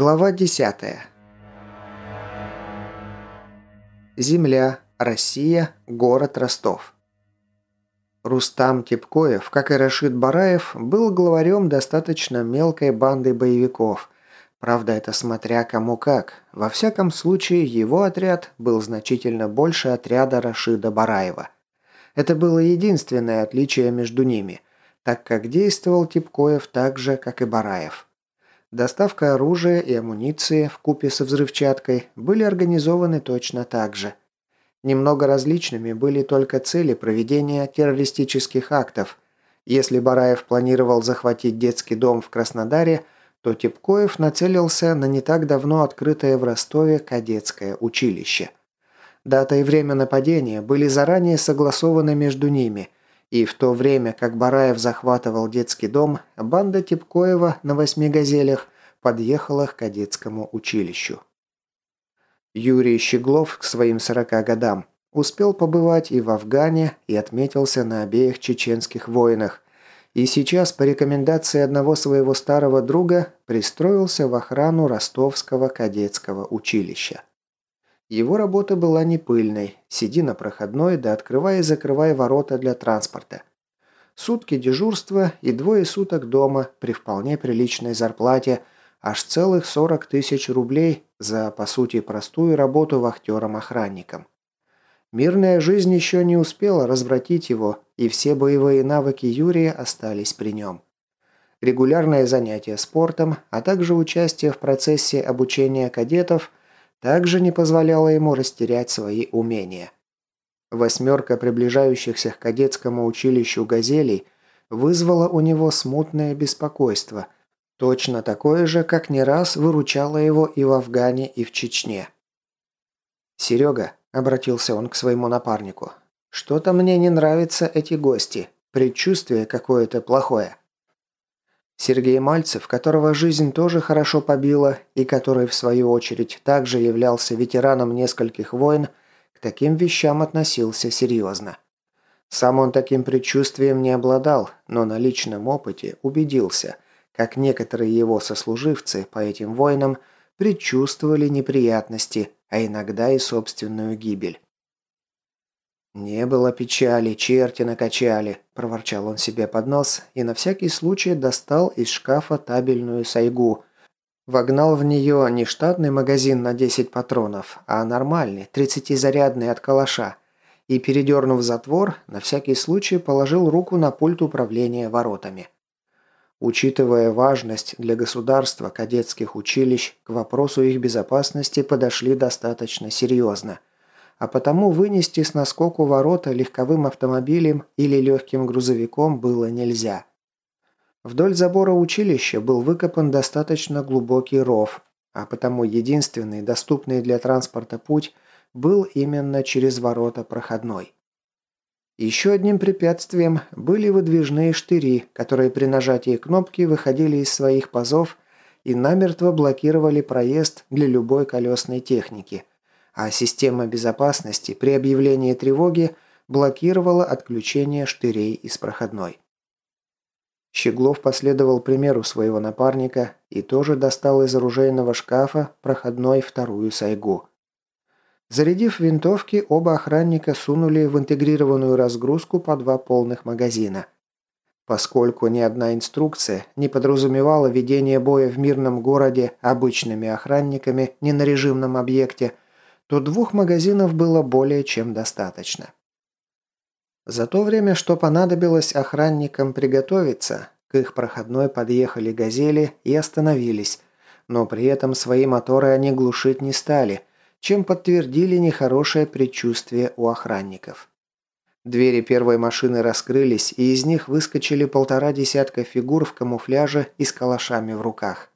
Глава 10. Земля, Россия, город Ростов. Рустам Тепкоев, как и Рашид Бараев, был главарем достаточно мелкой банды боевиков. Правда, это смотря кому как. Во всяком случае, его отряд был значительно больше отряда Рашида Бараева. Это было единственное отличие между ними, так как действовал Тепкоев так же, как и Бараев. Доставка оружия и амуниции в купе со взрывчаткой были организованы точно так же. Немного различными были только цели проведения террористических актов. Если Бараев планировал захватить детский дом в Краснодаре, то Тепкоев нацелился на не так давно открытое в Ростове кадетское училище. Дата и время нападения были заранее согласованы между ними – и в то время, как Бараев захватывал детский дом, банда Типкоева на восьми «Газелях» подъехала к кадетскому училищу. Юрий Щеглов к своим 40 годам успел побывать и в Афгане, и отметился на обеих чеченских войнах, и сейчас по рекомендации одного своего старого друга пристроился в охрану Ростовского кадетского училища. Его работа была не пыльной. Сиди на проходной, да открывай и закрывай ворота для транспорта. Сутки дежурства и двое суток дома при вполне приличной зарплате, аж целых 40 тысяч рублей за, по сути, простую работу вахтером-охранником. Мирная жизнь еще не успела развратить его, и все боевые навыки Юрия остались при нем. Регулярное занятие спортом, а также участие в процессе обучения кадетов – также не позволяло ему растерять свои умения. Восьмерка приближающихся к кадетскому училищу «Газелей» вызвала у него смутное беспокойство, точно такое же, как не раз выручало его и в Афгане, и в Чечне. «Серега», — обратился он к своему напарнику, — «что-то мне не нравятся эти гости, предчувствие какое-то плохое». Сергей Мальцев, которого жизнь тоже хорошо побила и который, в свою очередь, также являлся ветераном нескольких войн, к таким вещам относился серьезно. Сам он таким предчувствием не обладал, но на личном опыте убедился, как некоторые его сослуживцы по этим войнам предчувствовали неприятности, а иногда и собственную гибель. «Не было печали, черти накачали», – проворчал он себе под нос и на всякий случай достал из шкафа табельную сайгу. Вогнал в нее не штатный магазин на 10 патронов, а нормальный, 30-зарядный от калаша. И, передернув затвор, на всякий случай положил руку на пульт управления воротами. Учитывая важность для государства кадетских училищ, к вопросу их безопасности подошли достаточно серьезно – а потому вынести с наскоку ворота легковым автомобилем или легким грузовиком было нельзя. Вдоль забора училища был выкопан достаточно глубокий ров, а потому единственный доступный для транспорта путь был именно через ворота проходной. Еще одним препятствием были выдвижные штыри, которые при нажатии кнопки выходили из своих пазов и намертво блокировали проезд для любой колесной техники – а система безопасности при объявлении тревоги блокировала отключение штырей из проходной. Щеглов последовал примеру своего напарника и тоже достал из оружейного шкафа проходной вторую сайгу. Зарядив винтовки, оба охранника сунули в интегрированную разгрузку по два полных магазина. Поскольку ни одна инструкция не подразумевала ведение боя в мирном городе обычными охранниками не на режимном объекте – то двух магазинов было более чем достаточно. За то время, что понадобилось охранникам приготовиться, к их проходной подъехали «Газели» и остановились, но при этом свои моторы они глушить не стали, чем подтвердили нехорошее предчувствие у охранников. Двери первой машины раскрылись, и из них выскочили полтора десятка фигур в камуфляже и с калашами в руках.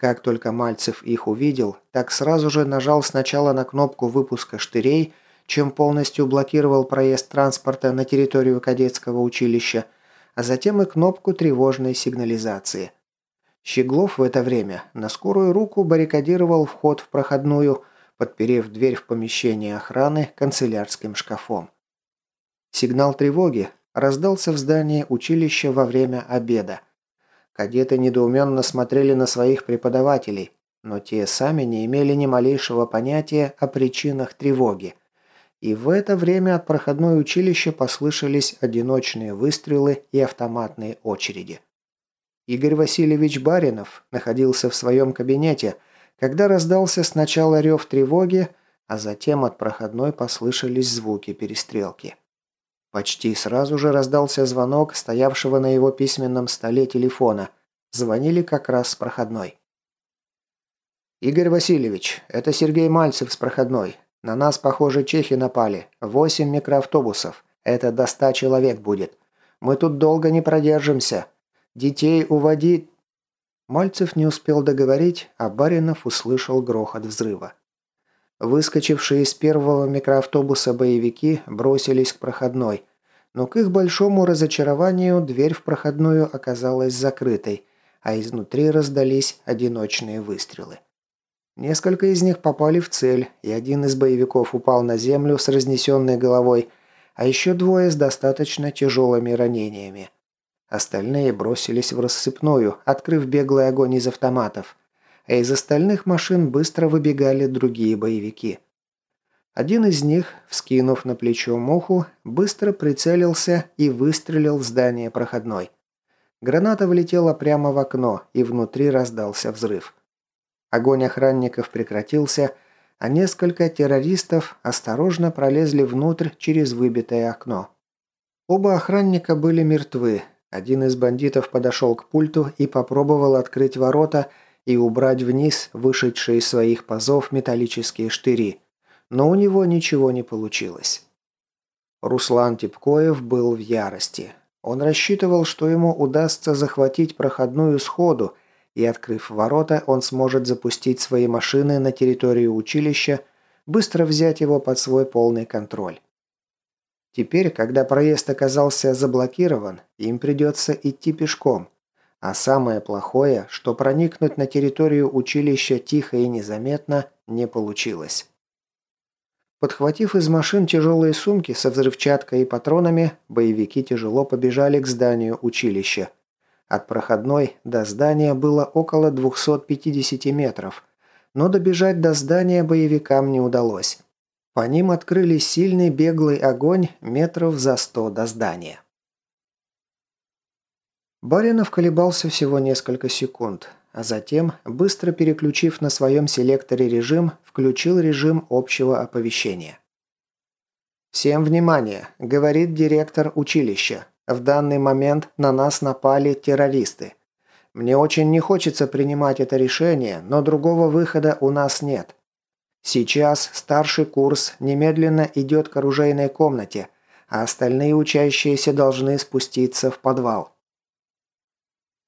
Как только Мальцев их увидел, так сразу же нажал сначала на кнопку выпуска штырей, чем полностью блокировал проезд транспорта на территорию кадетского училища, а затем и кнопку тревожной сигнализации. Щеглов в это время на скорую руку баррикадировал вход в проходную, подперев дверь в помещение охраны канцелярским шкафом. Сигнал тревоги раздался в здании училища во время обеда – Кадеты недоуменно смотрели на своих преподавателей. но те сами не имели ни малейшего понятия о причинах тревоги. И в это время от проходной училища послышались одиночные выстрелы и автоматные очереди. Игорь Васильевич Баринов находился в своем кабинете, когда раздался сначала рев тревоги, а затем от проходной послышались звуки перестрелки. Почти сразу же раздался звонок стоявшего на его письменном столе телефона. Звонили как раз с проходной. «Игорь Васильевич, это Сергей Мальцев с проходной. На нас, похоже, чехи напали. Восемь микроавтобусов. Это до ста человек будет. Мы тут долго не продержимся. Детей уводи...» Мальцев не успел договорить, а Баринов услышал грохот взрыва. Выскочившие из первого микроавтобуса боевики бросились к проходной, но к их большому разочарованию дверь в проходную оказалась закрытой, а изнутри раздались одиночные выстрелы. Несколько из них попали в цель, и один из боевиков упал на землю с разнесенной головой, а еще двое с достаточно тяжелыми ранениями. Остальные бросились в рассыпную, открыв беглый огонь из автоматов, а из остальных машин быстро выбегали другие боевики. Один из них, вскинув на плечо муху, быстро прицелился и выстрелил в здание проходной. Граната влетела прямо в окно, и внутри раздался взрыв. Огонь охранников прекратился, а несколько террористов осторожно пролезли внутрь через выбитое окно. Оба охранника были мертвы. Один из бандитов подошел к пульту и попробовал открыть ворота и убрать вниз вышедшие из своих пазов металлические штыри. Но у него ничего не получилось. Руслан Типкоев был в ярости. Он рассчитывал, что ему удастся захватить проходную сходу, и, открыв ворота, он сможет запустить свои машины на территорию училища, быстро взять его под свой полный контроль. Теперь, когда проезд оказался заблокирован, им придется идти пешком. А самое плохое, что проникнуть на территорию училища тихо и незаметно не получилось. Подхватив из машин тяжелые сумки со взрывчаткой и патронами, боевики тяжело побежали к зданию училища – от проходной до здания было около 250 метров, но добежать до здания боевикам не удалось. По ним открыли сильный беглый огонь метров за сто до здания. Баринов колебался всего несколько секунд, а затем, быстро переключив на своем селекторе режим, включил режим общего оповещения. «Всем внимание!» – говорит директор училища. В данный момент на нас напали террористы. Мне очень не хочется принимать это решение, но другого выхода у нас нет. Сейчас старший курс немедленно идет к оружейной комнате, а остальные учащиеся должны спуститься в подвал.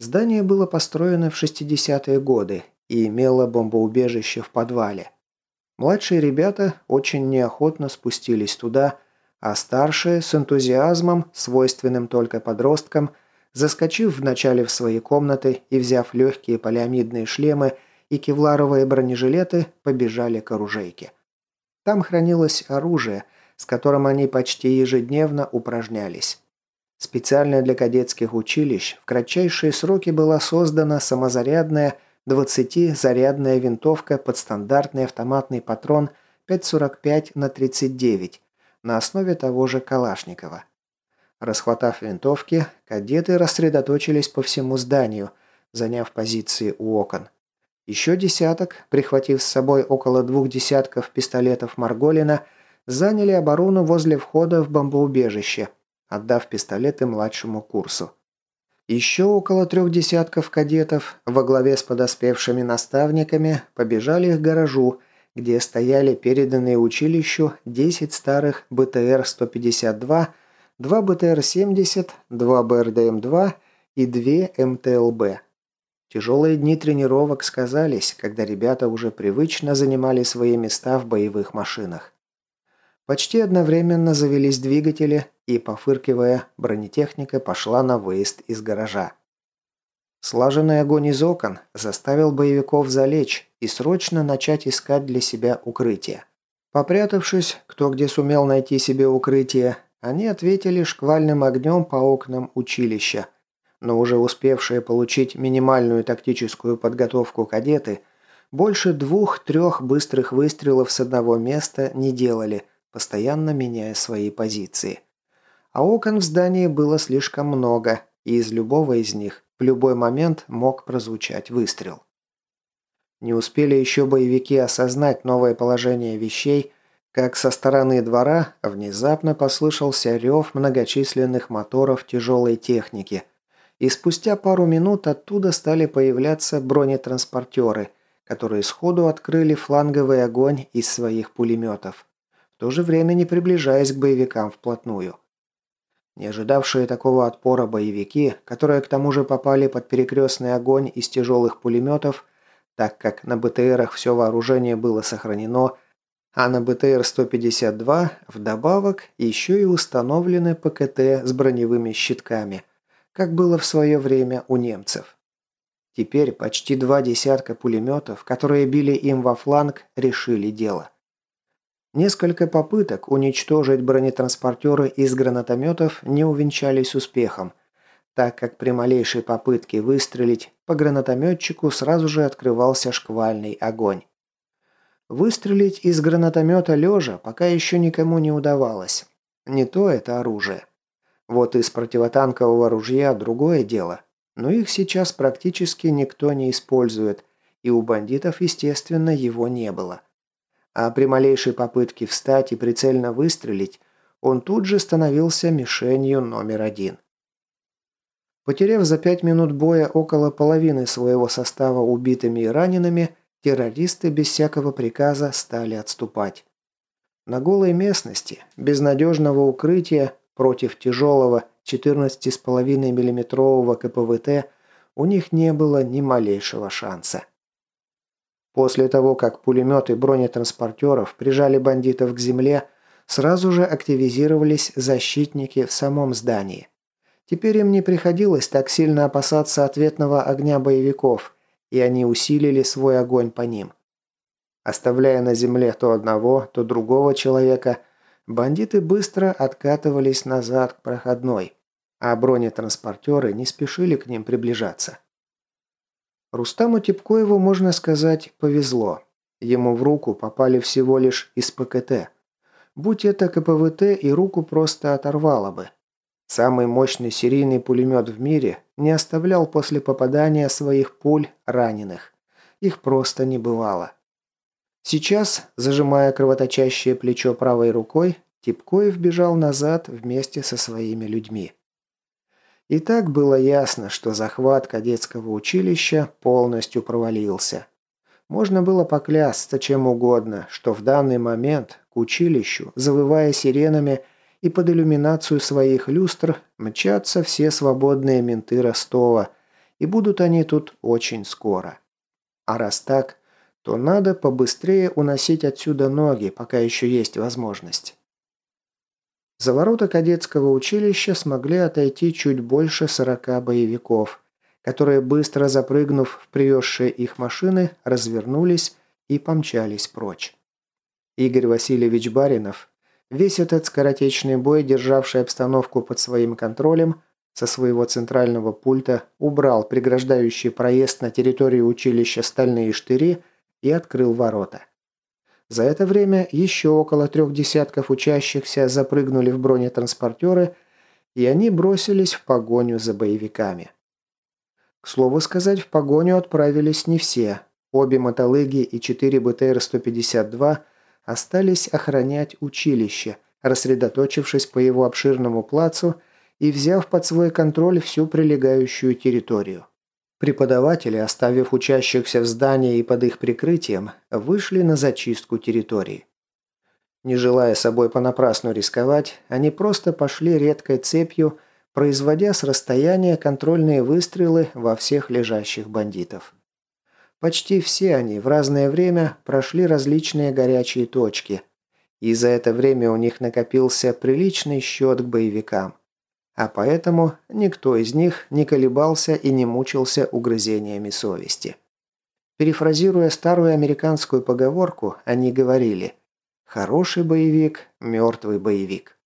Здание было построено в 60-е годы и имело бомбоубежище в подвале. Младшие ребята очень неохотно спустились туда, а старшие с энтузиазмом, свойственным только подросткам, заскочив вначале в свои комнаты и взяв легкие полиамидные шлемы и кевларовые бронежилеты, побежали к оружейке. Там хранилось оружие, с которым они почти ежедневно упражнялись. Специально для кадетских училищ в кратчайшие сроки была создана самозарядная 20-зарядная винтовка под стандартный автоматный патрон 5,45 на 39 на основе того же Калашникова. Расхватав винтовки, кадеты рассредоточились по всему зданию, заняв позиции у окон. Еще десяток, прихватив с собой около двух десятков пистолетов Марголина, заняли оборону возле входа в бомбоубежище, отдав пистолеты младшему курсу. Еще около трех десятков кадетов во главе с подоспевшими наставниками побежали к гаражу, где стояли переданные училищу 10 старых БТР-152, 2 БТР-70, 2 БРДМ-2 и 2 МТЛБ. Тяжелые дни тренировок сказались, когда ребята уже привычно занимали свои места в боевых машинах. Почти одновременно завелись двигатели, и, пофыркивая, бронетехника пошла на выезд из гаража. Слаженный огонь из окон заставил боевиков залечь и срочно начать искать для себя укрытие. Попрятавшись, кто где сумел найти себе укрытие, они ответили шквальным огнем по окнам училища. Но уже успевшие получить минимальную тактическую подготовку кадеты Больше двух-трех быстрых выстрелов с одного места не делали, постоянно меняя свои позиции. А окон в здании было слишком много, и из любого из них в любой момент мог прозвучать выстрел. Не успели еще боевики осознать новое положение вещей, как со стороны двора внезапно послышался рев многочисленных моторов тяжелой техники, и спустя пару минут оттуда стали появляться бронетранспортеры, которые сходу открыли фланговый огонь из своих пулеметов, в то же время не приближаясь к боевикам вплотную. Не ожидавшие такого отпора боевики, которые к тому же попали под перекрестный огонь из тяжелых пулеметов, так как на БТРах все вооружение было сохранено, а на БТР-152 вдобавок еще и установлены ПКТ с броневыми щитками, как было в свое время у немцев. Теперь почти два десятка пулеметов, которые били им во фланг, решили дело. Несколько попыток уничтожить бронетранспортеры из гранатометов не увенчались успехом, так как при малейшей попытке выстрелить по гранатометчику сразу же открывался шквальный огонь. Выстрелить из гранатомета лежа пока еще никому не удавалось. Не то это оружие. Вот из противотанкового ружья другое дело. Но их сейчас практически никто не использует, и у бандитов, естественно, его не было. А при малейшей попытке встать и прицельно выстрелить, он тут же становился мишенью номер один. Потеряв за пять минут боя около половины своего состава убитыми и ранеными, террористы без всякого приказа стали отступать. На голой местности, без надежного укрытия, против тяжелого 14,5 миллиметрового КПВТ у них не было ни малейшего шанса. После того, как пулеметы бронетранспортеров прижали бандитов к земле, сразу же активизировались защитники в самом здании. Теперь им не приходилось так сильно опасаться ответного огня боевиков, и они усилили свой огонь по ним. Оставляя на земле то одного, то другого человека, бандиты быстро откатывались назад к проходной, а бронетранспортеры не спешили к ним приближаться. Рустаму Типкоеву, можно сказать, повезло. Ему в руку попали всего лишь из ПКТ. Будь это КПВТ, и руку просто оторвало бы. Самый мощный серийный пулемет в мире не оставлял после попадания своих пуль раненых. Их просто не бывало. Сейчас, зажимая кровоточащее плечо правой рукой, Типкоев бежал назад вместе со своими людьми. И так было ясно, что захват кадетского училища полностью провалился. Можно было поклясться чем угодно, что в данный момент к училищу, завывая сиренами, и под иллюминацию своих люстр мчатся все свободные менты Ростова, и будут они тут очень скоро. А раз так, то надо побыстрее уносить отсюда ноги, пока еще есть возможность. За ворота кадетского училища смогли отойти чуть больше сорока боевиков, которые, быстро запрыгнув в привезшие их машины, развернулись и помчались прочь. Игорь Васильевич Баринов, Весь этот скоротечный бой, державший обстановку под своим контролем, со своего центрального пульта убрал преграждающий проезд на территорию училища стальные штыри и открыл ворота. За это время еще около трех десятков учащихся запрыгнули в бронетранспортеры, и они бросились в погоню за боевиками. К слову сказать, в погоню отправились не все. Обе мотолыги и четыре БТР-152 остались охранять училище, рассредоточившись по его обширному плацу и взяв под свой контроль всю прилегающую территорию. Преподаватели, оставив учащихся в здании и под их прикрытием, вышли на зачистку территории. Не желая собой понапрасну рисковать, они просто пошли редкой цепью, производя с расстояния контрольные выстрелы во всех лежащих бандитов. Почти все они в разное время прошли различные горячие точки, и за это время у них накопился приличный счет к боевикам. А поэтому никто из них не колебался и не мучился угрызениями совести. Перефразируя старую американскую поговорку, они говорили «Хороший боевик, мертвый боевик».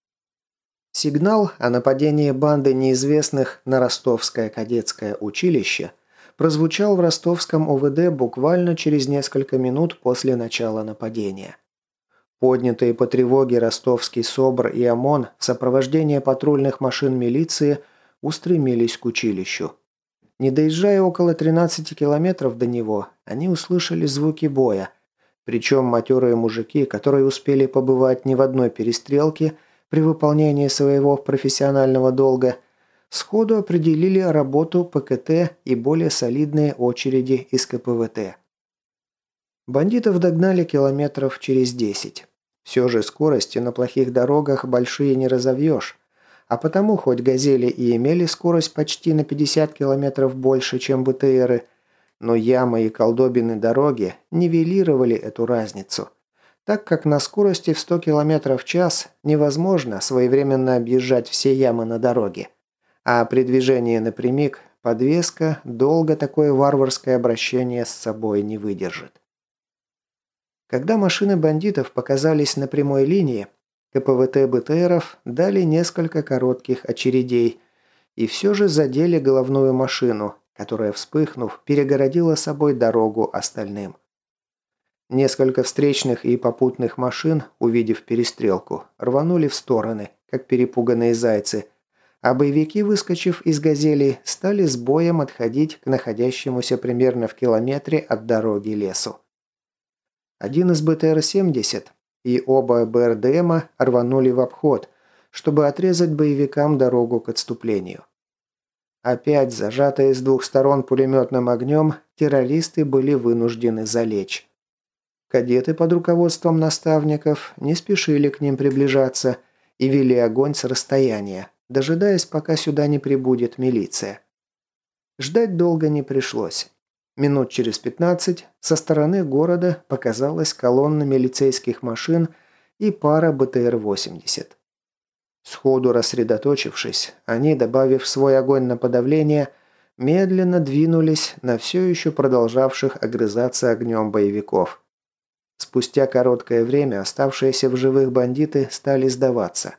Сигнал о нападении банды неизвестных на ростовское кадетское училище – прозвучал в ростовском ОВД буквально через несколько минут после начала нападения. Поднятые по тревоге ростовский СОБР и ОМОН в сопровождении патрульных машин милиции устремились к училищу. Не доезжая около 13 километров до него, они услышали звуки боя. Причем матерые мужики, которые успели побывать не в одной перестрелке при выполнении своего профессионального долга, сходу определили работу ПКТ и более солидные очереди из КПВТ. Бандитов догнали километров через 10. Все же скорости на плохих дорогах большие не разовьешь. А потому, хоть «Газели» и имели скорость почти на 50 километров больше, чем БТРы, но ямы и колдобины дороги нивелировали эту разницу, так как на скорости в 100 км в час невозможно своевременно объезжать все ямы на дороге. А при движении напрямик подвеска долго такое варварское обращение с собой не выдержит. Когда машины бандитов показались на прямой линии, КПВТ БТРов дали несколько коротких очередей и все же задели головную машину, которая, вспыхнув, перегородила собой дорогу остальным. Несколько встречных и попутных машин, увидев перестрелку, рванули в стороны, как перепуганные зайцы, а боевики, выскочив из «Газели», стали с боем отходить к находящемуся примерно в километре от дороги лесу. Один из БТР-70 и оба БРДМа рванули в обход, чтобы отрезать боевикам дорогу к отступлению. Опять зажатые с двух сторон пулеметным огнем, террористы были вынуждены залечь. Кадеты под руководством наставников не спешили к ним приближаться и вели огонь с расстояния, дожидаясь, пока сюда не прибудет милиция. Ждать долго не пришлось. Минут через 15 со стороны города показалась колонна милицейских машин и пара БТР-80. Сходу рассредоточившись, они, добавив свой огонь на подавление, медленно двинулись на все еще продолжавших огрызаться огнем боевиков. Спустя короткое время оставшиеся в живых бандиты стали сдаваться.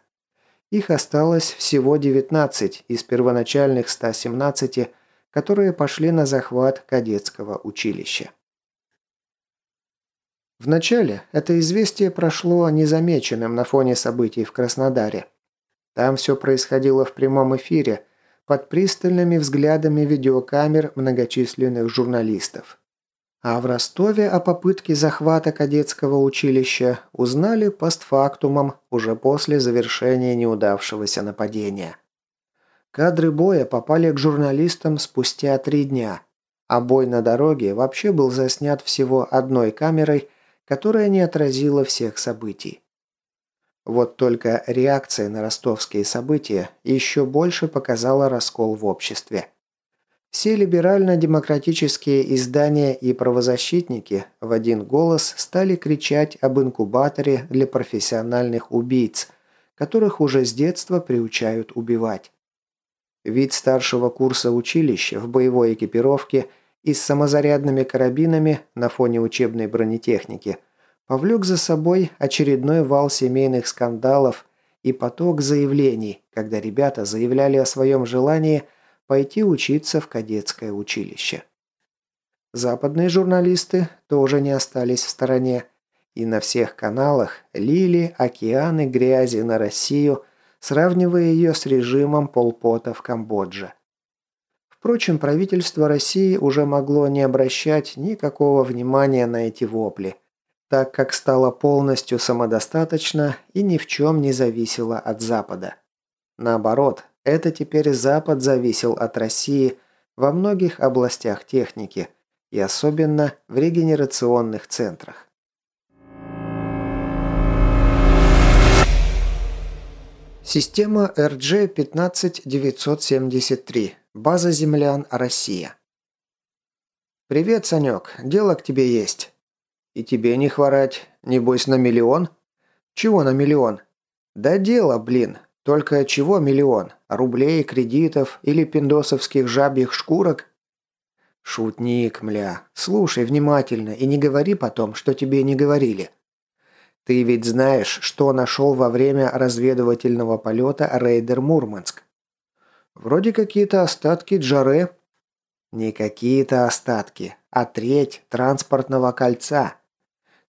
Их осталось всего 19 из первоначальных 117, которые пошли на захват кадетского училища. Вначале это известие прошло незамеченным на фоне событий в Краснодаре. Там все происходило в прямом эфире, под пристальными взглядами видеокамер многочисленных журналистов. А в Ростове о попытке захвата кадетского училища узнали постфактумом уже после завершения неудавшегося нападения. Кадры боя попали к журналистам спустя три дня, а бой на дороге вообще был заснят всего одной камерой, которая не отразила всех событий. Вот только реакция на ростовские события еще больше показала раскол в обществе. Все либерально-демократические издания и правозащитники в один голос стали кричать об инкубаторе для профессиональных убийц, которых уже с детства приучают убивать. Вид старшего курса училища в боевой экипировке и с самозарядными карабинами на фоне учебной бронетехники повлек за собой очередной вал семейных скандалов и поток заявлений, когда ребята заявляли о своем желании пойти учиться в кадетское училище. Западные журналисты тоже не остались в стороне и на всех каналах лили океаны грязи на Россию – сравнивая ее с режимом Полпота в Камбодже. Впрочем, правительство России уже могло не обращать никакого внимания на эти вопли, так как стало полностью самодостаточно и ни в чем не зависело от Запада. Наоборот, это теперь Запад зависел от России во многих областях техники и особенно в регенерационных центрах. Система RG-15973. База землян Россия. «Привет, Санек. Дело к тебе есть». «И тебе не хворать. Небось, на миллион?» «Чего на миллион?» «Да дело, блин. Только чего миллион? Рублей, кредитов или пиндосовских жабьих шкурок?» «Шутник, мля. Слушай внимательно и не говори потом, что тебе не говорили. Ты ведь знаешь, что нашел во время разведывательного полета рейдер Мурманск? Вроде какие-то остатки Джаре. Не какие-то остатки, а треть транспортного кольца.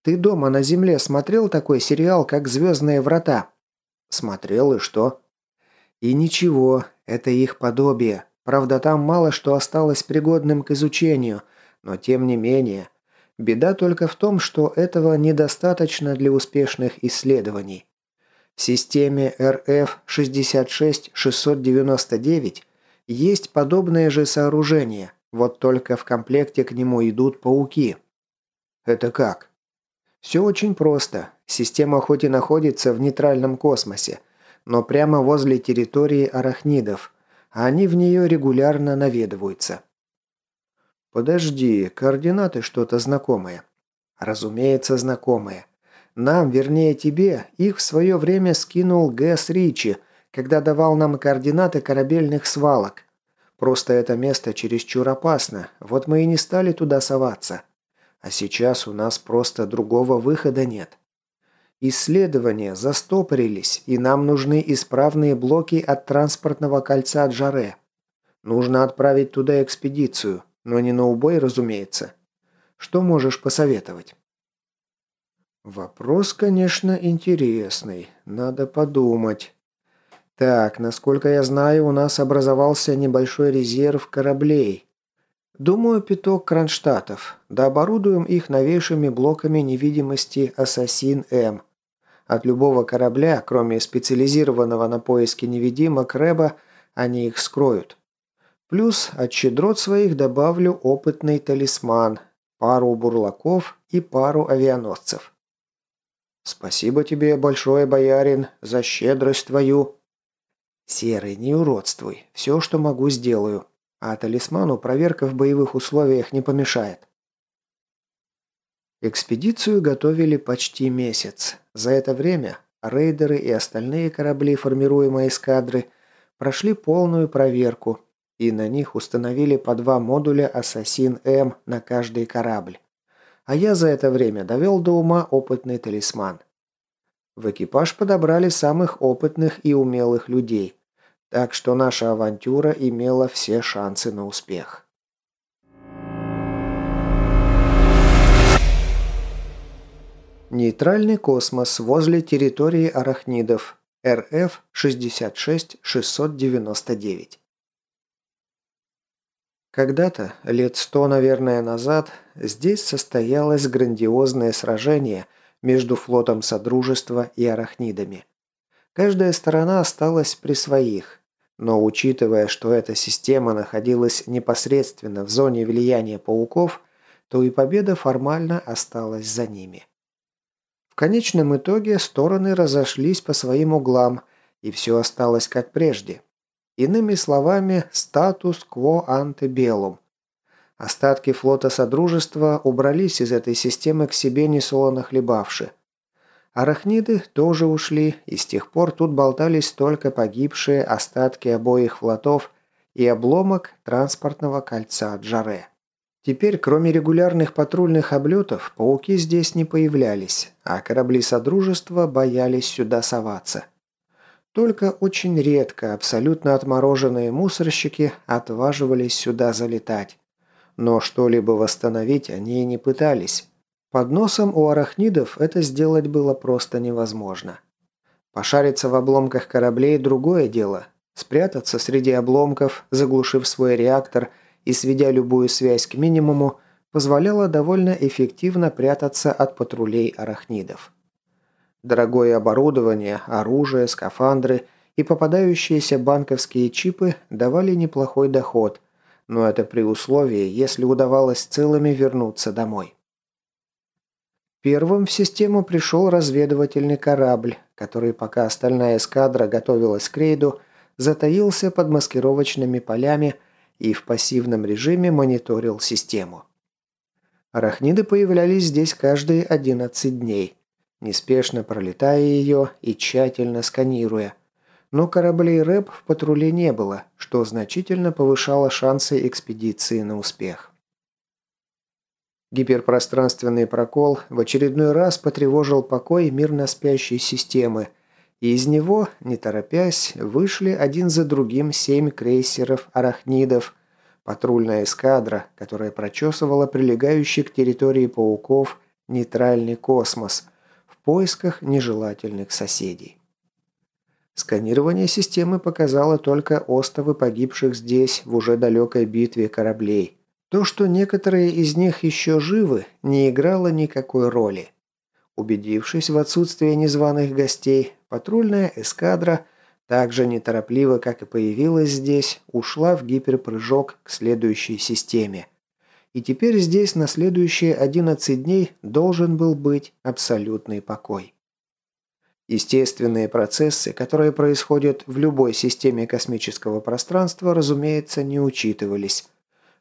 Ты дома на Земле смотрел такой сериал, как «Звездные врата»?» «Смотрел, и что?» «И ничего, это их подобие. Правда, там мало что осталось пригодным к изучению, но тем не менее. Беда только в том, что этого недостаточно для успешных исследований. В системе РФ-66699 есть подобное же сооружение, вот только в комплекте к нему идут пауки. Это как? Все очень просто. Система хоть и находится в нейтральном космосе, но прямо возле территории арахнидов, а они в нее регулярно наведываются. Подожди, координаты что-то знакомые. Разумеется, знакомые. Нам, вернее тебе, их в свое время скинул Гэс Ричи, когда давал нам координаты корабельных свалок. Просто это место чересчур опасно, вот мы и не стали туда соваться. А сейчас у нас просто другого выхода нет. Исследования застопорились, и нам нужны исправные блоки от транспортного кольца Джаре. Нужно отправить туда экспедицию, но не на убой, разумеется. Что можешь посоветовать? Вопрос, конечно, интересный. Надо подумать. Так, насколько я знаю, у нас образовался небольшой резерв кораблей. Думаю, пяток кронштадтов. Да оборудуем их новейшими блоками невидимости «Ассасин-М». От любого корабля, кроме специализированного на поиске невидимок Рэба, они их скроют. Плюс от щедрот своих добавлю опытный талисман, пару бурлаков и пару авианосцев. «Спасибо тебе большое, боярин, за щедрость твою». «Серый, не уродствуй. Все, что могу, сделаю. А талисману проверка в боевых условиях не помешает». Экспедицию готовили почти месяц. За это время рейдеры и остальные корабли формируемой эскадры прошли полную проверку, и на них установили по два модуля «Ассасин-М» на каждый корабль. А я за это время довел до ума опытный талисман. В экипаж подобрали самых опытных и умелых людей. Так что наша авантюра имела все шансы на успех. Нейтральный космос возле территории арахнидов. РФ 66699. Когда-то, лет сто, наверное, назад, здесь состоялось грандиозное сражение между флотом Содружества и арахнидами. Каждая сторона осталась при своих, но учитывая, что эта система находилась непосредственно в зоне влияния пауков, то и победа формально осталась за ними. В конечном итоге стороны разошлись по своим углам, и все осталось как прежде – Иными словами, статус-кво антебелум. Остатки флота Содружества убрались из этой системы к себе несолоно хлебавши. Арахниды тоже ушли, и с тех пор тут болтались только погибшие остатки обоих флотов и обломок транспортного кольца Джаре. Теперь, кроме регулярных патрульных облетов, пауки здесь не появлялись, а корабли Содружества боялись сюда соваться. Только очень редко абсолютно отмороженные мусорщики отваживались сюда залетать. Но что-либо восстановить они и не пытались. Под носом у арахнидов это сделать было просто невозможно. Пошариться в обломках кораблей – другое дело. Спрятаться среди обломков, заглушив свой реактор и сведя любую связь к минимуму, позволяло довольно эффективно прятаться от патрулей арахнидов. Дорогое оборудование, оружие, скафандры и попадающиеся банковские чипы давали неплохой доход, но это при условии, если удавалось целыми вернуться домой. Первым в систему пришел разведывательный корабль, который, пока остальная эскадра готовилась к рейду, затаился под маскировочными полями и в пассивном режиме мониторил систему. Арахниды появлялись здесь каждые 11 дней неспешно пролетая ее и тщательно сканируя. Но кораблей рэп в патруле не было, что значительно повышало шансы экспедиции на успех. Гиперпространственный прокол в очередной раз потревожил покой мирно спящей системы, и из него, не торопясь, вышли один за другим семь крейсеров-арахнидов, патрульная эскадра, которая прочесывала прилегающий к территории пауков нейтральный космос поисках нежелательных соседей. Сканирование системы показало только остовы погибших здесь в уже далекой битве кораблей. То, что некоторые из них еще живы, не играло никакой роли. Убедившись в отсутствии незваных гостей, патрульная эскадра – так же неторопливо, как и появилась здесь, ушла в гиперпрыжок к следующей системе. И теперь здесь на следующие 11 дней должен был быть абсолютный покой. Естественные процессы, которые происходят в любой системе космического пространства, разумеется, не учитывались.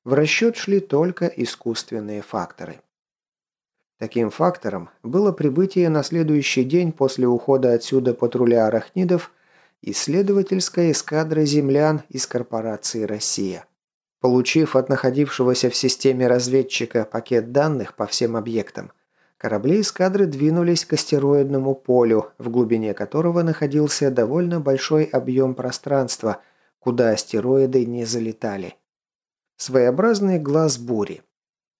В расчет шли только искусственные факторы. Таким фактором было прибытие на следующий день после ухода отсюда патруля арахнидов исследовательская эскадра землян из корпорации «Россия». Получив от находившегося в системе разведчика пакет данных по всем объектам, корабли эскадры двинулись к астероидному полю, в глубине которого находился довольно большой объем пространства, куда астероиды не залетали. Своеобразный глаз бури.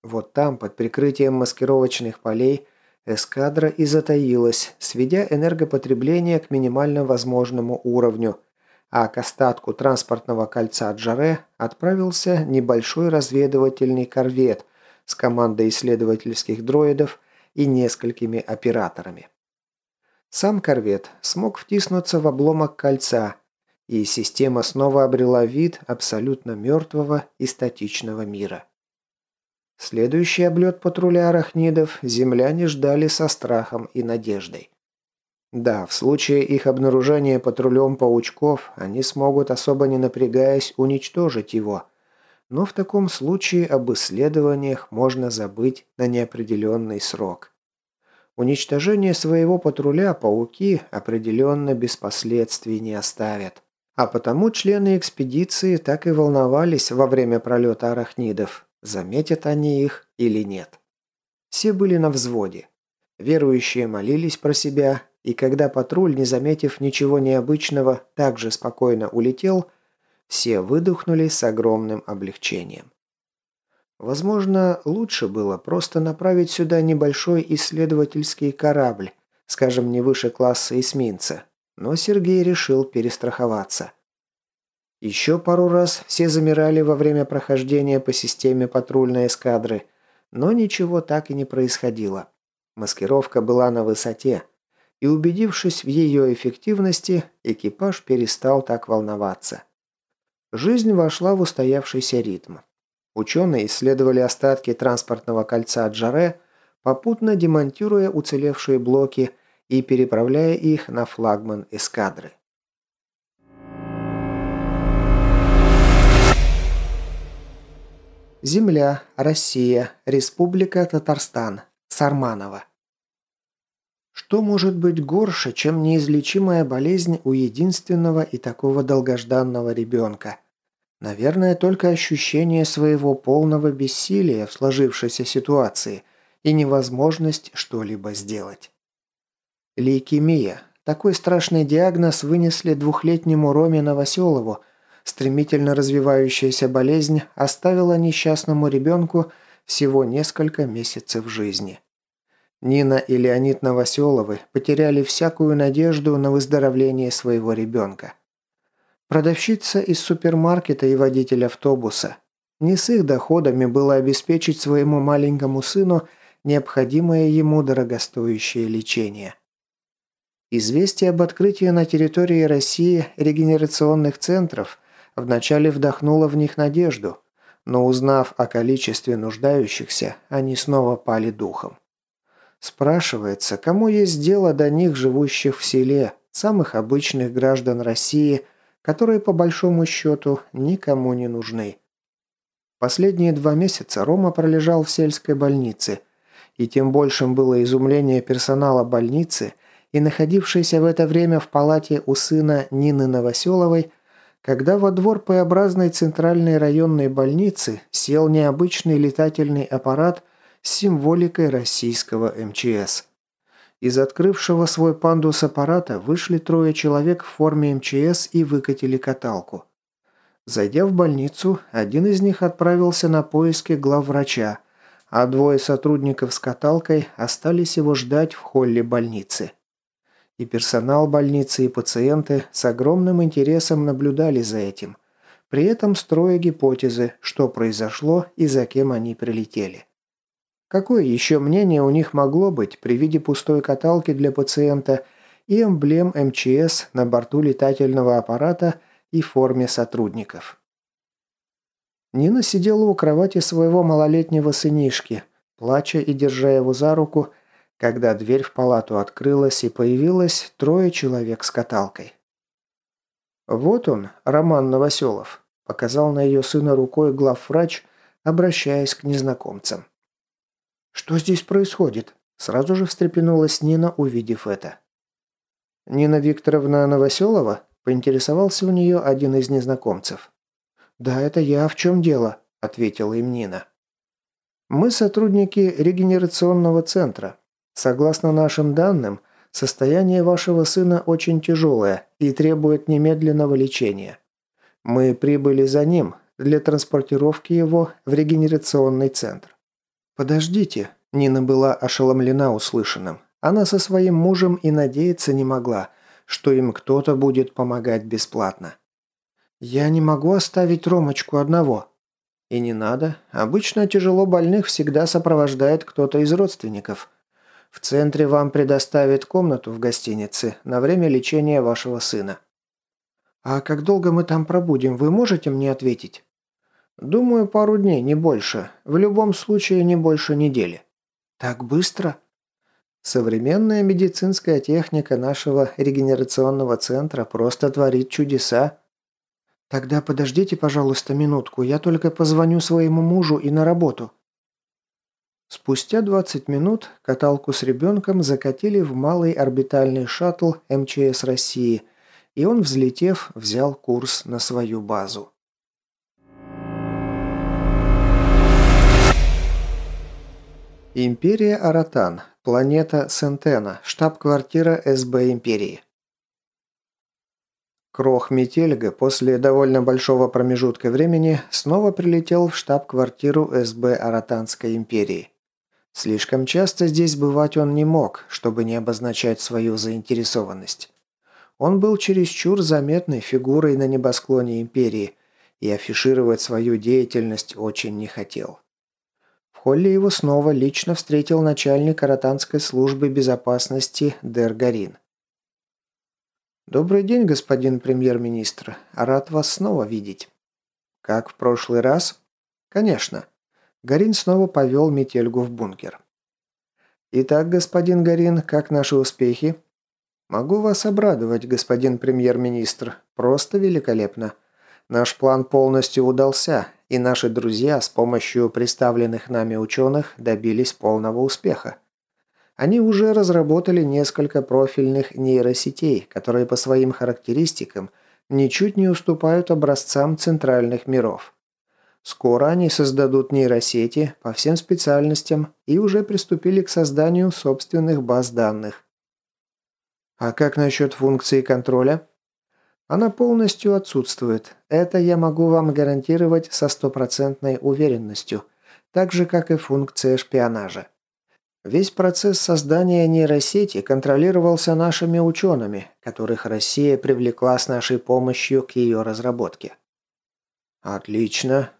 Вот там, под прикрытием маскировочных полей, Эскадра и затаилась, сведя энергопотребление к минимально возможному уровню, а к остатку транспортного кольца Джаре отправился небольшой разведывательный корвет с командой исследовательских дроидов и несколькими операторами. Сам корвет смог втиснуться в обломок кольца, и система снова обрела вид абсолютно мертвого и статичного мира. Следующий облет патруля арахнидов земляне ждали со страхом и надеждой. Да, в случае их обнаружения патрулем паучков, они смогут, особо не напрягаясь, уничтожить его. Но в таком случае об исследованиях можно забыть на неопределенный срок. Уничтожение своего патруля пауки определенно без последствий не оставят. А потому члены экспедиции так и волновались во время пролета арахнидов, заметят они их или нет. Все были на взводе. Верующие молились про себя, и когда патруль, не заметив ничего необычного, также спокойно улетел, все выдохнули с огромным облегчением. Возможно, лучше было просто направить сюда небольшой исследовательский корабль, скажем, не выше класса эсминца, но Сергей решил перестраховаться. Еще пару раз все замирали во время прохождения по системе патрульной эскадры, но ничего так и не происходило. Маскировка была на высоте, и убедившись в ее эффективности, экипаж перестал так волноваться. Жизнь вошла в устоявшийся ритм. Ученые исследовали остатки транспортного кольца Джаре, попутно демонтируя уцелевшие блоки и переправляя их на флагман эскадры. Земля, Россия, Республика Татарстан, Сарманово. Что может быть горше, чем неизлечимая болезнь у единственного и такого долгожданного ребенка? Наверное, только ощущение своего полного бессилия в сложившейся ситуации и невозможность что-либо сделать. Лейкемия. Такой страшный диагноз вынесли двухлетнему Роме Новоселову – Стремительно развивающаяся болезнь оставила несчастному ребенку всего несколько месяцев жизни. Нина и Леонид Новоселовы потеряли всякую надежду на выздоровление своего ребенка. Продавщица из супермаркета и водитель автобуса. Не с их доходами было обеспечить своему маленькому сыну необходимое ему дорогостоящее лечение. Известие об открытии на территории России регенерационных центров Вначале вдохнула в них надежду, но узнав о количестве нуждающихся, они снова пали духом. Спрашивается, кому есть дело до них, живущих в селе, самых обычных граждан России, которые по большому счету никому не нужны. Последние два месяца Рома пролежал в сельской больнице, и тем большим было изумление персонала больницы и находившейся в это время в палате у сына Нины Новоселовой когда во двор П-образной центральной районной больницы сел необычный летательный аппарат с символикой российского МЧС. Из открывшего свой пандус аппарата вышли трое человек в форме МЧС и выкатили каталку. Зайдя в больницу, один из них отправился на поиски главврача, а двое сотрудников с каталкой остались его ждать в холле больницы. И персонал больницы, и пациенты с огромным интересом наблюдали за этим, при этом строя гипотезы, что произошло и за кем они прилетели. Какое еще мнение у них могло быть при виде пустой каталки для пациента и эмблем МЧС на борту летательного аппарата и форме сотрудников? Нина сидела у кровати своего малолетнего сынишки, плача и держа его за руку, когда дверь в палату открылась и появилось трое человек с каталкой. «Вот он, Роман Новоселов», – показал на ее сына рукой главврач, обращаясь к незнакомцам. «Что здесь происходит?» – сразу же встрепенулась Нина, увидев это. «Нина Викторовна Новоселова?» – поинтересовался у нее один из незнакомцев. «Да, это я. В чем дело?» – ответила им Нина. «Мы сотрудники регенерационного центра. Согласно нашим данным, состояние вашего сына очень тяжелое и требует немедленного лечения. Мы прибыли за ним для транспортировки его в регенерационный центр». «Подождите», – Нина была ошеломлена услышанным. Она со своим мужем и надеяться не могла, что им кто-то будет помогать бесплатно. «Я не могу оставить Ромочку одного». «И не надо. Обычно тяжело больных всегда сопровождает кто-то из родственников. В центре вам предоставят комнату в гостинице на время лечения вашего сына». «А как долго мы там пробудем, вы можете мне ответить?» «Думаю, пару дней, не больше. В любом случае, не больше недели». «Так быстро?» Современная медицинская техника нашего регенерационного центра просто творит чудеса. «Тогда подождите, пожалуйста, минутку, я только позвоню своему мужу и на работу». Спустя 20 минут каталку с ребенком закатили в малый орбитальный шаттл МЧС России, и он, взлетев, взял курс на свою базу. Империя Аратан. Планета Сентена. Штаб-квартира СБ Империи. Крох Метельга после довольно большого промежутка времени снова прилетел в штаб-квартиру СБ Аратанской империи. Слишком часто здесь бывать он не мог, чтобы не обозначать свою заинтересованность. Он был чересчур заметной фигурой на небосклоне империи и афишировать свою деятельность очень не хотел. Холле его снова лично встретил начальник Аратанской службы безопасности Дер Гарин. «Добрый день, господин премьер-министр. Рад вас снова видеть». «Как в прошлый раз?» «Конечно». Гарин снова повел Метельгу в бункер. «Итак, господин Гарин, как наши успехи?» «Могу вас обрадовать, господин премьер-министр. Просто великолепно. Наш план полностью удался, и наши друзья с помощью представленных нами ученых добились полного успеха. Они уже разработали несколько профильных нейросетей, которые по своим характеристикам ничуть не уступают образцам центральных миров. Скоро они создадут нейросети по всем специальностям и уже приступили к созданию собственных баз данных. А как насчет функции контроля? Она полностью отсутствует. Это я могу вам гарантировать со стопроцентной уверенностью, так же как и функция шпионажа. Весь процесс создания нейросети контролировался нашими учеными, которых Россия привлекла с нашей помощью к ее разработке. Отлично.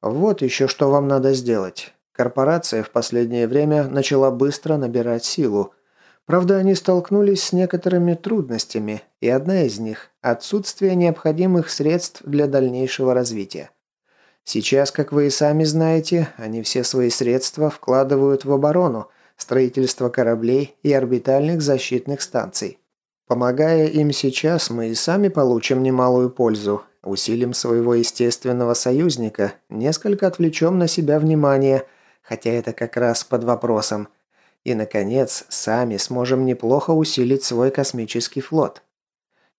Вот еще что вам надо сделать. Корпорация в последнее время начала быстро набирать силу. Правда, они столкнулись с некоторыми трудностями, и одна из них – отсутствие необходимых средств для дальнейшего развития. Сейчас, как вы и сами знаете, они все свои средства вкладывают в оборону – строительство кораблей и орбитальных защитных станций. Помогая им сейчас, мы и сами получим немалую пользу, усилим своего естественного союзника, несколько отвлечем на себя внимание, хотя это как раз под вопросом. И, наконец, сами сможем неплохо усилить свой космический флот.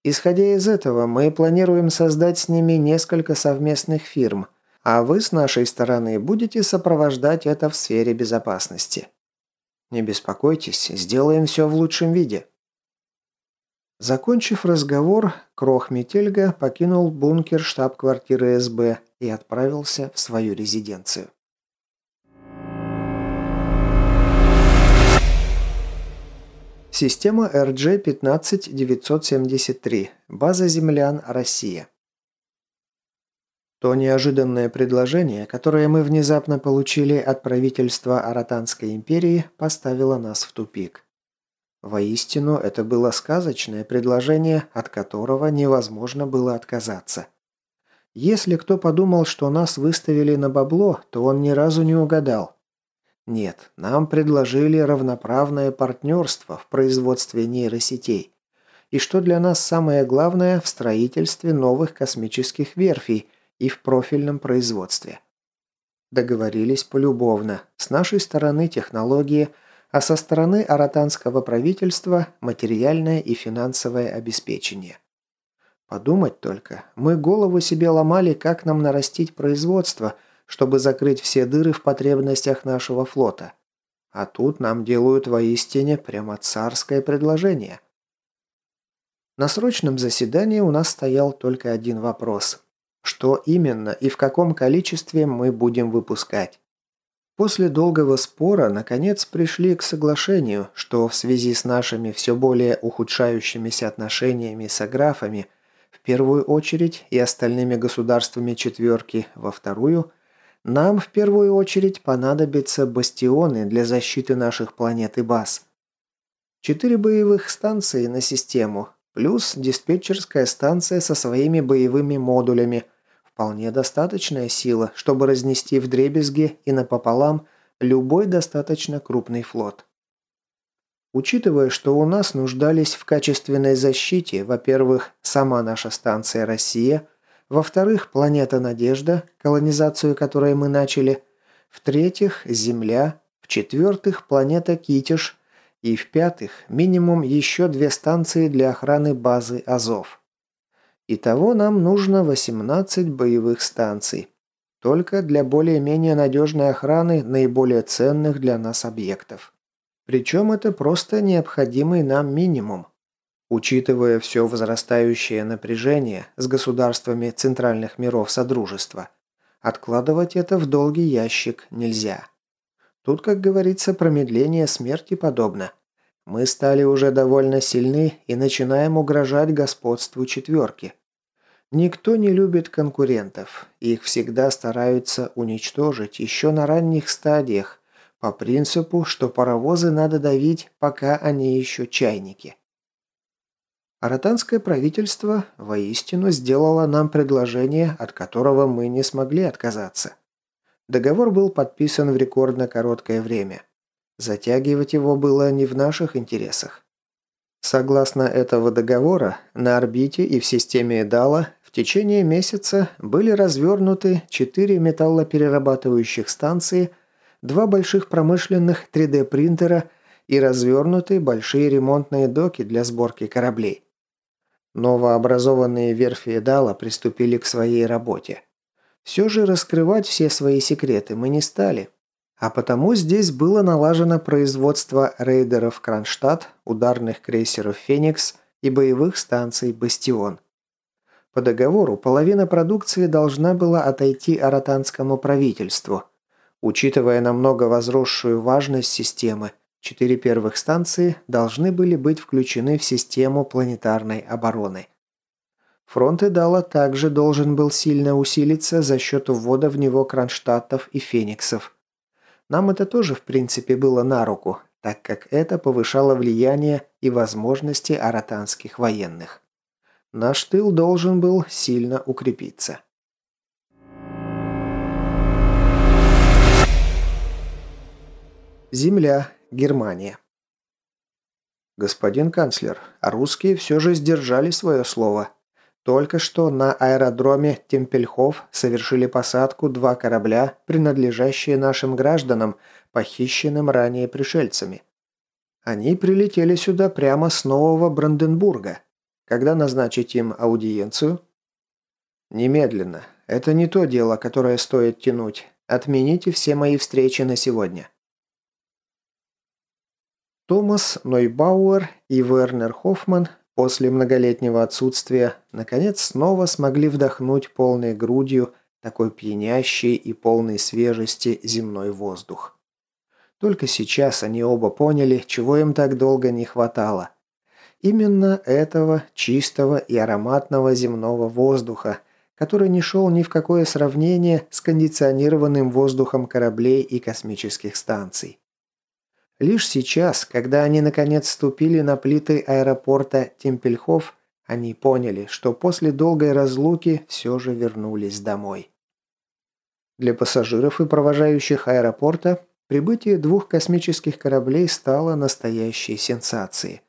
Исходя из этого, мы планируем создать с ними несколько совместных фирм, а вы с нашей стороны будете сопровождать это в сфере безопасности. Не беспокойтесь, сделаем все в лучшем виде». Закончив разговор, Крох Метельга покинул бункер штаб-квартиры СБ и отправился в свою резиденцию. Система RG-15973. База землян, Россия. То неожиданное предложение, которое мы внезапно получили от правительства Аратанской империи, поставило нас в тупик. Воистину, это было сказочное предложение, от которого невозможно было отказаться. Если кто подумал, что нас выставили на бабло, то он ни разу не угадал. Нет, нам предложили равноправное партнерство в производстве нейросетей. И что для нас самое главное, в строительстве новых космических верфей – и в профильном производстве. Договорились полюбовно. С нашей стороны технологии, а со стороны аратанского правительства материальное и финансовое обеспечение. Подумать только, мы голову себе ломали, как нам нарастить производство, чтобы закрыть все дыры в потребностях нашего флота. А тут нам делают воистине прямо царское предложение. На срочном заседании у нас стоял только один вопрос что именно и в каком количестве мы будем выпускать. После долгого спора, наконец, пришли к соглашению, что в связи с нашими все более ухудшающимися отношениями с аграфами, в первую очередь и остальными государствами четверки во вторую, нам в первую очередь понадобятся бастионы для защиты наших планет и баз. Четыре боевых станции на систему, плюс диспетчерская станция со своими боевыми модулями – Вполне достаточная сила, чтобы разнести в дребезги и напополам любой достаточно крупный флот. Учитывая, что у нас нуждались в качественной защите, во-первых, сама наша станция «Россия», во-вторых, планета «Надежда», колонизацию которой мы начали, в-третьих, Земля, в-четвертых, планета «Китиш», и в-пятых, минимум еще две станции для охраны базы «Азов». Итого нам нужно 18 боевых станций. Только для более-менее надежной охраны наиболее ценных для нас объектов. Причем это просто необходимый нам минимум. Учитывая все возрастающее напряжение с государствами центральных миров Содружества, откладывать это в долгий ящик нельзя. Тут, как говорится, промедление смерти подобно. Мы стали уже довольно сильны и начинаем угрожать господству четверки. Никто не любит конкурентов. Их всегда стараются уничтожить еще на ранних стадиях, по принципу, что паровозы надо давить, пока они еще чайники. Аратанское правительство воистину сделало нам предложение, от которого мы не смогли отказаться. Договор был подписан в рекордно короткое время. Затягивать его было не в наших интересах. Согласно этого договора, на орбите и в системе Эдала в течение месяца были развернуты четыре металлоперерабатывающих станции, два больших промышленных 3D-принтера и развернуты большие ремонтные доки для сборки кораблей. Новообразованные верфи Эдала приступили к своей работе. Все же раскрывать все свои секреты мы не стали – а потому здесь было налажено производство рейдеров «Кронштадт», ударных крейсеров «Феникс» и боевых станций «Бастион». По договору половина продукции должна была отойти аратанскому правительству. Учитывая намного возросшую важность системы, четыре первых станции должны были быть включены в систему планетарной обороны. Фронт Эдала также должен был сильно усилиться за счет ввода в него кронштадтов и фениксов – нам это тоже, в принципе, было на руку, так как это повышало влияние и возможности аратанских военных. Наш тыл должен был сильно укрепиться. Земля, Германия. Господин канцлер, русские все же сдержали свое слово. Только что на аэродроме Темпельхов совершили посадку два корабля, принадлежащие нашим гражданам, похищенным ранее пришельцами. Они прилетели сюда прямо с Нового Бранденбурга. Когда назначить им аудиенцию? Немедленно. Это не то дело, которое стоит тянуть. Отмените все мои встречи на сегодня. Томас Нойбауэр и Вернер Хоффман после многолетнего отсутствия, наконец снова смогли вдохнуть полной грудью такой пьянящий и полный свежести земной воздух. Только сейчас они оба поняли, чего им так долго не хватало. Именно этого чистого и ароматного земного воздуха, который не шел ни в какое сравнение с кондиционированным воздухом кораблей и космических станций. Лишь сейчас, когда они наконец ступили на плиты аэропорта Темпельхоф, они поняли, что после долгой разлуки все же вернулись домой. Для пассажиров и провожающих аэропорта прибытие двух космических кораблей стало настоящей сенсацией.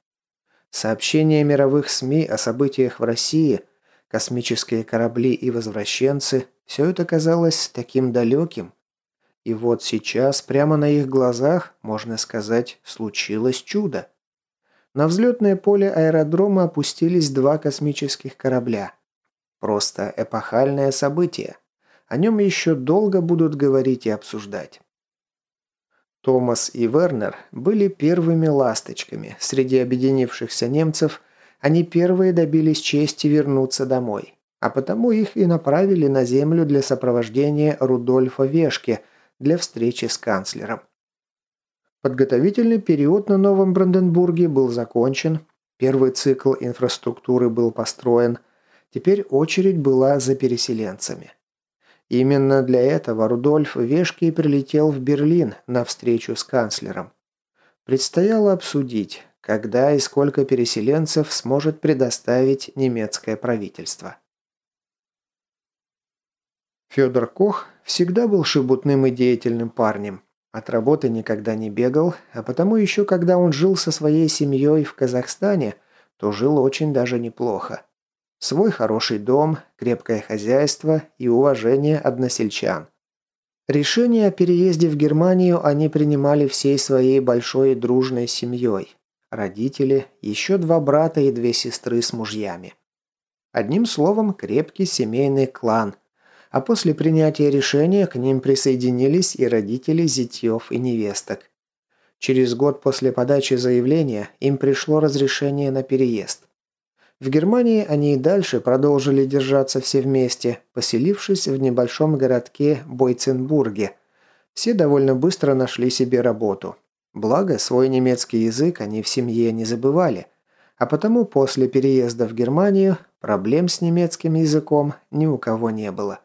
Сообщения мировых СМИ о событиях в России, космические корабли и возвращенцы – все это казалось таким далеким. И вот сейчас, прямо на их глазах, можно сказать, случилось чудо. На взлетное поле аэродрома опустились два космических корабля. Просто эпохальное событие. О нем еще долго будут говорить и обсуждать. Томас и Вернер были первыми ласточками. Среди объединившихся немцев они первые добились чести вернуться домой. А потому их и направили на землю для сопровождения Рудольфа Вешки для встречи с канцлером. Подготовительный период на Новом Бранденбурге был закончен, первый цикл инфраструктуры был построен, теперь очередь была за переселенцами. Именно для этого Рудольф Вешки прилетел в Берлин на встречу с канцлером. Предстояло обсудить, когда и сколько переселенцев сможет предоставить немецкое правительство. Федор Кох всегда был шебутным и деятельным парнем. От работы никогда не бегал, а потому еще когда он жил со своей семьей в Казахстане, то жил очень даже неплохо. Свой хороший дом, крепкое хозяйство и уважение односельчан. Решение о переезде в Германию они принимали всей своей большой и дружной семьей. Родители, еще два брата и две сестры с мужьями. Одним словом, крепкий семейный клан. А после принятия решения к ним присоединились и родители зятьев и невесток. Через год после подачи заявления им пришло разрешение на переезд. В Германии они и дальше продолжили держаться все вместе, поселившись в небольшом городке Бойценбурге. Все довольно быстро нашли себе работу. Благо, свой немецкий язык они в семье не забывали, а потому после переезда в Германию проблем с немецким языком ни у кого не было.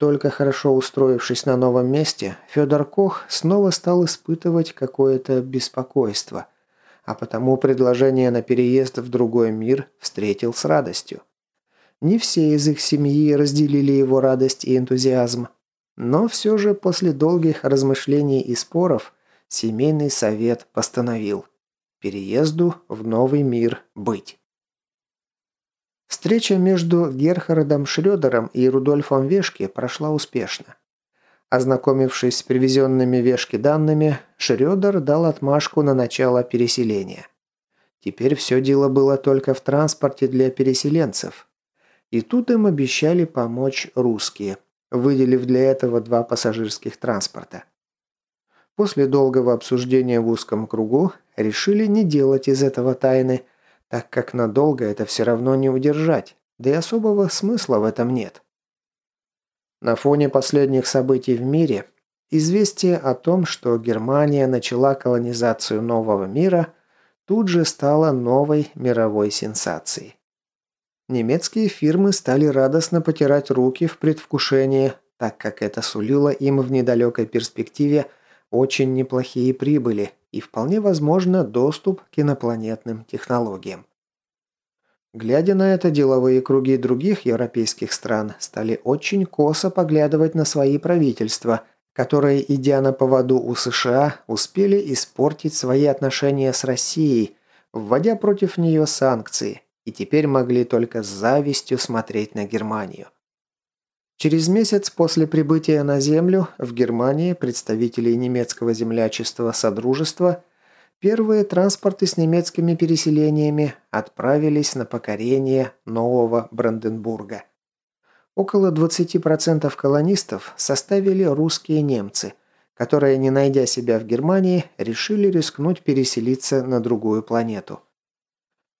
Только хорошо устроившись на новом месте, Федор Кох снова стал испытывать какое-то беспокойство – а потому предложение на переезд в другой мир встретил с радостью. Не все из их семьи разделили его радость и энтузиазм, но все же после долгих размышлений и споров семейный совет постановил переезду в новый мир быть. Встреча между Герхардом Шрёдером и Рудольфом Вешки прошла успешно. Ознакомившись с привезенными вешки данными, Шрёдер дал отмашку на начало переселения. Теперь все дело было только в транспорте для переселенцев. И тут им обещали помочь русские, выделив для этого два пассажирских транспорта. После долгого обсуждения в узком кругу решили не делать из этого тайны, так как надолго это все равно не удержать, да и особого смысла в этом нет. На фоне последних событий в мире, известие о том, что Германия начала колонизацию нового мира, тут же стало новой мировой сенсацией. Немецкие фирмы стали радостно потирать руки в предвкушении, так как это сулило им в недалекой перспективе очень неплохие прибыли и вполне возможно доступ к инопланетным технологиям. Глядя на это, деловые круги других европейских стран стали очень косо поглядывать на свои правительства, которые, идя на поводу у США, успели испортить свои отношения с Россией, вводя против нее санкции, и теперь могли только с завистью смотреть на Германию. Через месяц после прибытия на Землю в Германии представители немецкого землячества Содружества – Первые транспорты с немецкими переселениями отправились на покорение Нового Бранденбурга. Около 20% колонистов составили русские немцы, которые, не найдя себя в Германии, решили рискнуть переселиться на другую планету.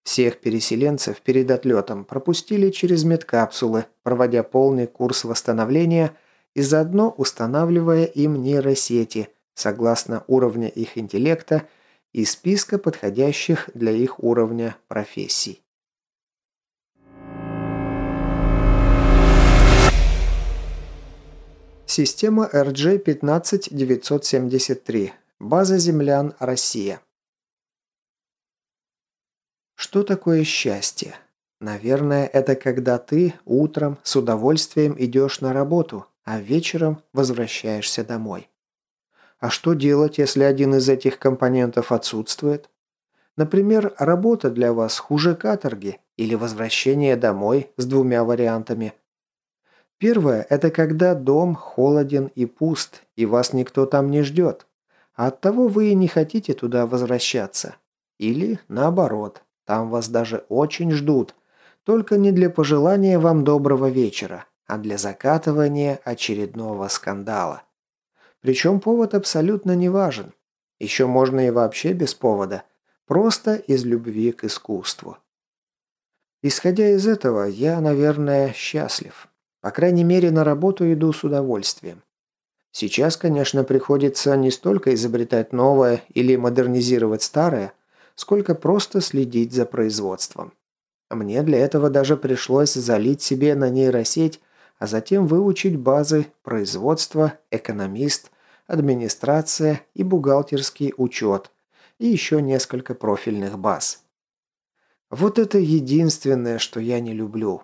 Всех переселенцев перед отлетом пропустили через медкапсулы, проводя полный курс восстановления и заодно устанавливая им нейросети, согласно уровня их интеллекта и списка подходящих для их уровня профессий. Система RJ-15973. База землян Россия. Что такое счастье? Наверное, это когда ты утром с удовольствием идешь на работу, а вечером возвращаешься домой. А что делать, если один из этих компонентов отсутствует? Например, работа для вас хуже каторги или возвращение домой с двумя вариантами. Первое – это когда дом холоден и пуст, и вас никто там не ждет. А оттого вы и не хотите туда возвращаться. Или наоборот, там вас даже очень ждут. Только не для пожелания вам доброго вечера, а для закатывания очередного скандала. Причем повод абсолютно не важен. Еще можно и вообще без повода. Просто из любви к искусству. Исходя из этого, я, наверное, счастлив. По крайней мере, на работу иду с удовольствием. Сейчас, конечно, приходится не столько изобретать новое или модернизировать старое, сколько просто следить за производством. Мне для этого даже пришлось залить себе на нейросеть, а затем выучить базы производства, экономист, администрация и бухгалтерский учет, и еще несколько профильных баз. Вот это единственное, что я не люблю.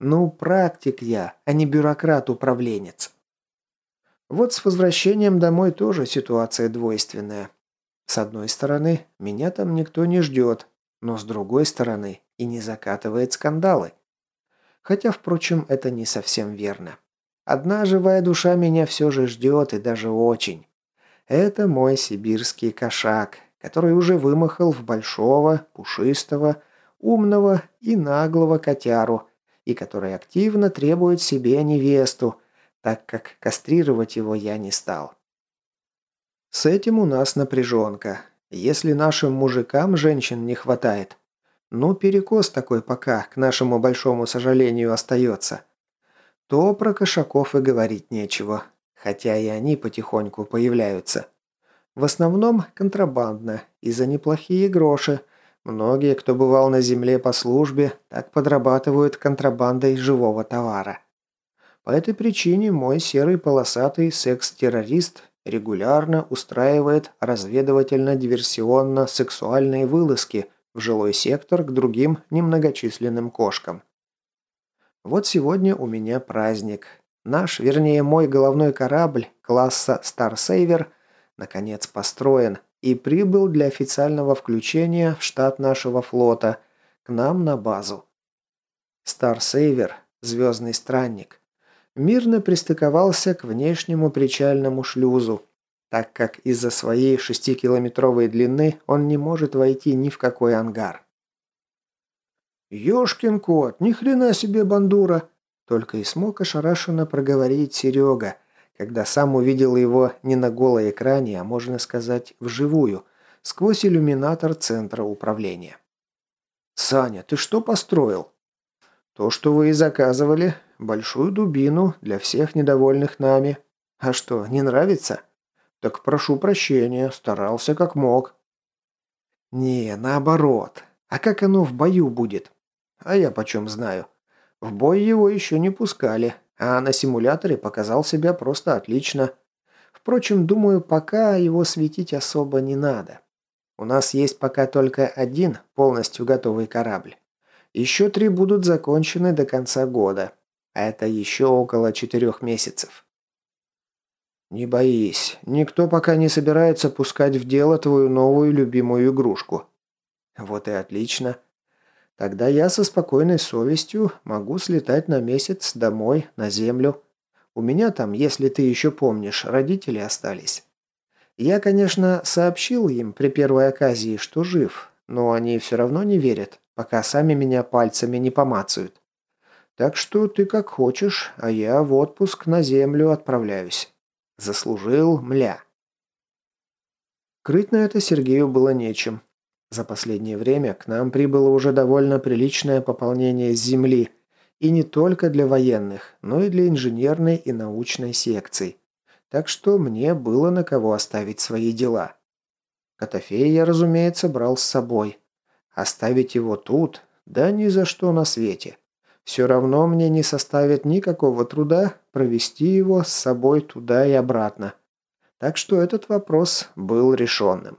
Ну, практик я, а не бюрократ-управленец. Вот с возвращением домой тоже ситуация двойственная. С одной стороны, меня там никто не ждет, но с другой стороны и не закатывает скандалы. Хотя, впрочем, это не совсем верно. Одна живая душа меня все же ждет, и даже очень. Это мой сибирский кошак, который уже вымахал в большого, пушистого, умного и наглого котяру, и который активно требует себе невесту, так как кастрировать его я не стал. С этим у нас напряженка. Если нашим мужикам женщин не хватает, ну перекос такой пока, к нашему большому сожалению, остается, то про кошаков и говорить нечего, хотя и они потихоньку появляются. В основном контрабандно и за неплохие гроши. Многие, кто бывал на земле по службе, так подрабатывают контрабандой живого товара. По этой причине мой серый полосатый секс-террорист регулярно устраивает разведывательно-диверсионно-сексуальные вылазки в жилой сектор к другим немногочисленным кошкам. Вот сегодня у меня праздник. Наш, вернее мой головной корабль класса Старсейвер наконец построен и прибыл для официального включения в штат нашего флота к нам на базу. Старсейвер, звездный странник, мирно пристыковался к внешнему причальному шлюзу, так как из-за своей шестикилометровой длины он не может войти ни в какой ангар. «Ёшкин кот, ни хрена себе бандура!» Только и смог ошарашенно проговорить Серега, когда сам увидел его не на голой экране, а можно сказать вживую, сквозь иллюминатор центра управления. «Саня, ты что построил?» «То, что вы и заказывали. Большую дубину для всех недовольных нами. А что, не нравится?» «Так прошу прощения, старался как мог». «Не, наоборот. А как оно в бою будет?» «А я почем знаю. В бой его еще не пускали, а на симуляторе показал себя просто отлично. Впрочем, думаю, пока его светить особо не надо. У нас есть пока только один полностью готовый корабль. Еще три будут закончены до конца года. А это еще около четырех месяцев. «Не боись, никто пока не собирается пускать в дело твою новую любимую игрушку». «Вот и отлично. Тогда я со спокойной совестью могу слетать на месяц домой, на землю. У меня там, если ты еще помнишь, родители остались. Я, конечно, сообщил им при первой оказии, что жив, но они все равно не верят пока сами меня пальцами не помацают. Так что ты как хочешь, а я в отпуск на землю отправляюсь. Заслужил, мля. Крыть на это Сергею было нечем. За последнее время к нам прибыло уже довольно приличное пополнение земли, и не только для военных, но и для инженерной и научной секций. Так что мне было на кого оставить свои дела. Котофея я, разумеется, брал с собой. Оставить его тут? Да ни за что на свете. Все равно мне не составит никакого труда провести его с собой туда и обратно. Так что этот вопрос был решенным.